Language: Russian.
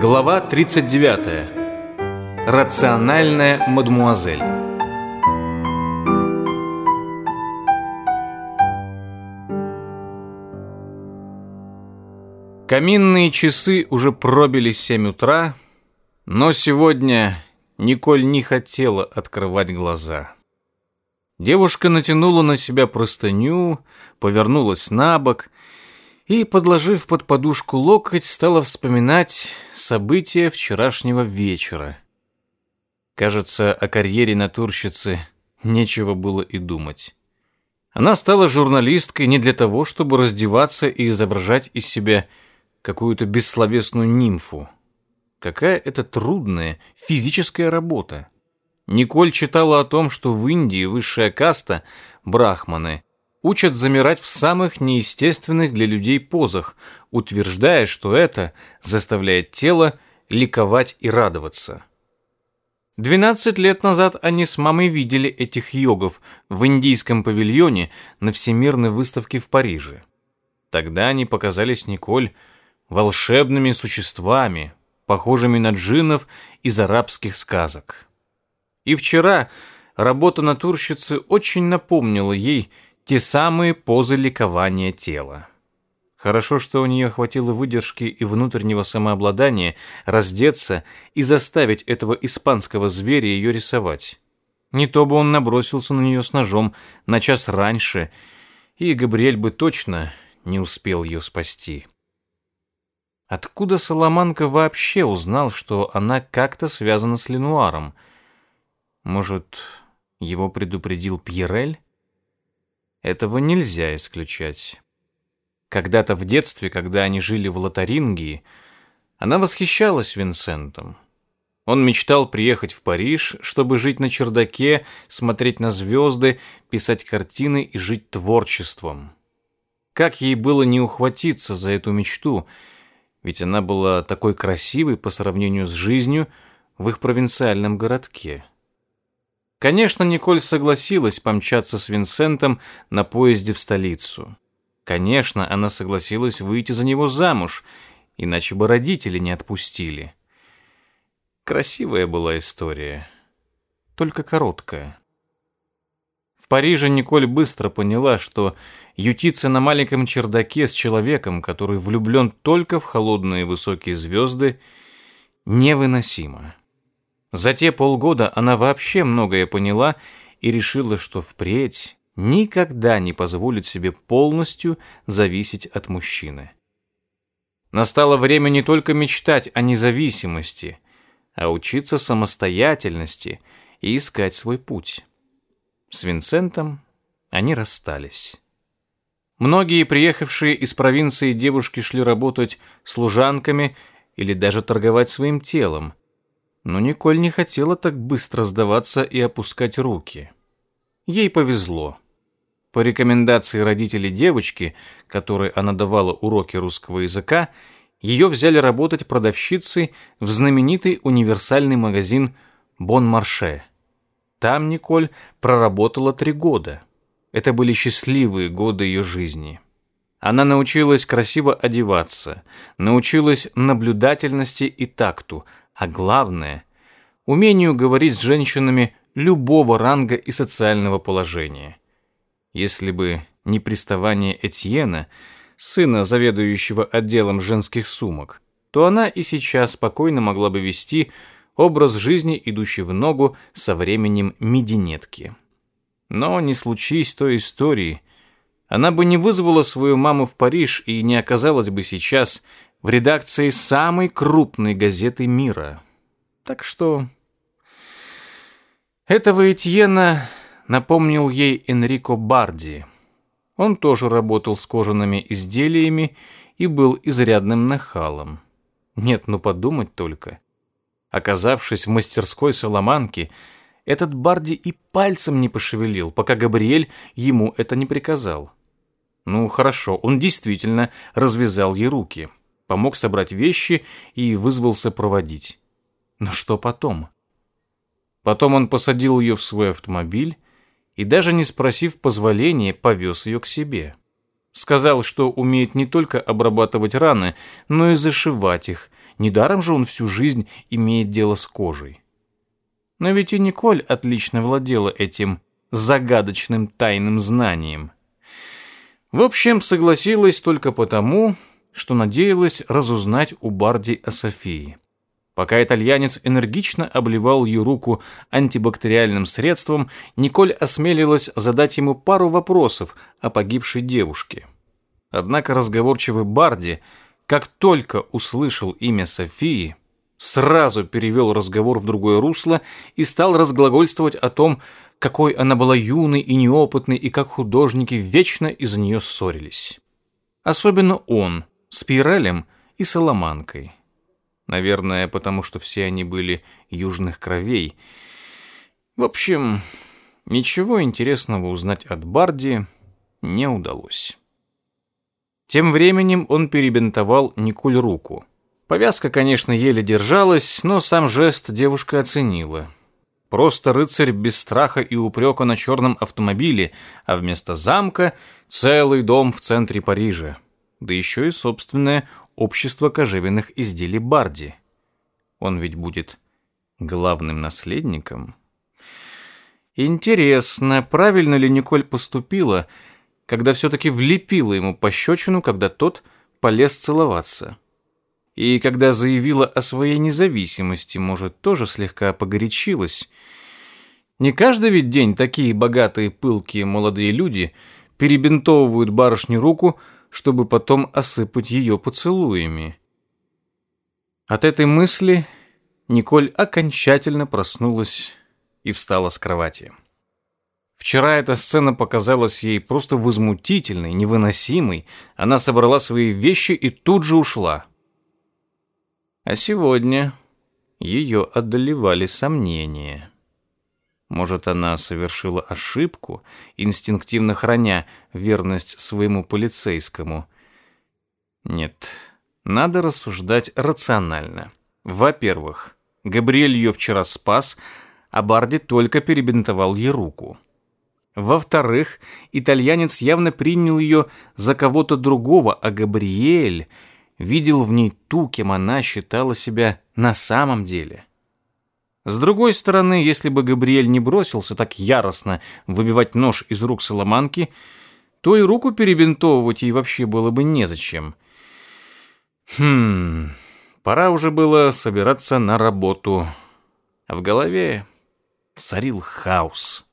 Глава 39. Рациональная мадмуазель. Каминные часы уже пробили 7 утра, но сегодня Николь не хотела открывать глаза. Девушка натянула на себя простыню, повернулась на бок и, подложив под подушку локоть, стала вспоминать события вчерашнего вечера. Кажется, о карьере натурщицы нечего было и думать. Она стала журналисткой не для того, чтобы раздеваться и изображать из себя какую-то бессловесную нимфу. Какая это трудная физическая работа. Николь читала о том, что в Индии высшая каста, брахманы, учат замирать в самых неестественных для людей позах, утверждая, что это заставляет тело ликовать и радоваться. 12 лет назад они с мамой видели этих йогов в индийском павильоне на всемирной выставке в Париже. Тогда они показались Николь волшебными существами, похожими на джиннов из арабских сказок. И вчера работа натурщицы очень напомнила ей, те самые позы ликования тела. Хорошо, что у нее хватило выдержки и внутреннего самообладания раздеться и заставить этого испанского зверя ее рисовать. Не то бы он набросился на нее с ножом на час раньше, и Габриэль бы точно не успел ее спасти. Откуда Соломанка вообще узнал, что она как-то связана с Ленуаром? Может, его предупредил Пьерель? Этого нельзя исключать. Когда-то в детстве, когда они жили в Лотарингии, она восхищалась Винсентом. Он мечтал приехать в Париж, чтобы жить на чердаке, смотреть на звезды, писать картины и жить творчеством. Как ей было не ухватиться за эту мечту, ведь она была такой красивой по сравнению с жизнью в их провинциальном городке. Конечно, Николь согласилась помчаться с Винсентом на поезде в столицу. Конечно, она согласилась выйти за него замуж, иначе бы родители не отпустили. Красивая была история, только короткая. В Париже Николь быстро поняла, что ютиться на маленьком чердаке с человеком, который влюблен только в холодные высокие звезды, невыносимо. За те полгода она вообще многое поняла и решила, что впредь никогда не позволит себе полностью зависеть от мужчины. Настало время не только мечтать о независимости, а учиться самостоятельности и искать свой путь. С Винсентом они расстались. Многие приехавшие из провинции девушки шли работать служанками или даже торговать своим телом, но Николь не хотела так быстро сдаваться и опускать руки. Ей повезло. По рекомендации родителей девочки, которой она давала уроки русского языка, ее взяли работать продавщицей в знаменитый универсальный магазин «Бон Марше». Там Николь проработала три года. Это были счастливые годы ее жизни. Она научилась красиво одеваться, научилась наблюдательности и такту, а главное – умению говорить с женщинами любого ранга и социального положения. Если бы не приставание Этьена, сына заведующего отделом женских сумок, то она и сейчас спокойно могла бы вести образ жизни, идущий в ногу со временем мединетки. Но не случись той истории, она бы не вызвала свою маму в Париж и не оказалась бы сейчас в редакции самой крупной газеты мира. Так что... Этого Этьена напомнил ей Энрико Барди. Он тоже работал с кожаными изделиями и был изрядным нахалом. Нет, ну подумать только. Оказавшись в мастерской Соломанки, этот Барди и пальцем не пошевелил, пока Габриэль ему это не приказал. Ну, хорошо, он действительно развязал ей руки. — помог собрать вещи и вызвался проводить. Но что потом? Потом он посадил ее в свой автомобиль и, даже не спросив позволения, повез ее к себе. Сказал, что умеет не только обрабатывать раны, но и зашивать их. Недаром же он всю жизнь имеет дело с кожей. Но ведь и Николь отлично владела этим загадочным тайным знанием. В общем, согласилась только потому, что надеялась разузнать у Барди о Софии. Пока итальянец энергично обливал ее руку антибактериальным средством, Николь осмелилась задать ему пару вопросов о погибшей девушке. Однако разговорчивый Барди, как только услышал имя Софии, сразу перевел разговор в другое русло и стал разглагольствовать о том, какой она была юной и неопытной, и как художники вечно из нее ссорились. Особенно он – спиралем и соломанкой. Наверное, потому что все они были южных кровей. В общем, ничего интересного узнать от Барди не удалось. Тем временем он перебинтовал Николь руку. Повязка, конечно, еле держалась, но сам жест девушка оценила. Просто рыцарь без страха и упрека на черном автомобиле, а вместо замка — целый дом в центре Парижа да еще и собственное общество кожевенных изделий Барди. Он ведь будет главным наследником. Интересно, правильно ли Николь поступила, когда все-таки влепила ему пощечину, когда тот полез целоваться? И когда заявила о своей независимости, может, тоже слегка погорячилась. Не каждый ведь день такие богатые, пылкие молодые люди перебинтовывают барышню руку, чтобы потом осыпать ее поцелуями. От этой мысли Николь окончательно проснулась и встала с кровати. Вчера эта сцена показалась ей просто возмутительной, невыносимой. Она собрала свои вещи и тут же ушла. А сегодня ее одолевали сомнения. Может, она совершила ошибку, инстинктивно храня верность своему полицейскому. Нет, надо рассуждать рационально. Во-первых, Габриэль ее вчера спас, а Барди только перебинтовал ей руку. Во-вторых, итальянец явно принял ее за кого-то другого, а Габриэль видел в ней ту, кем она считала себя на самом деле. С другой стороны, если бы Габриэль не бросился так яростно выбивать нож из рук Соломанки, то и руку перебинтовывать ей вообще было бы незачем. Хм, пора уже было собираться на работу. А в голове царил хаос.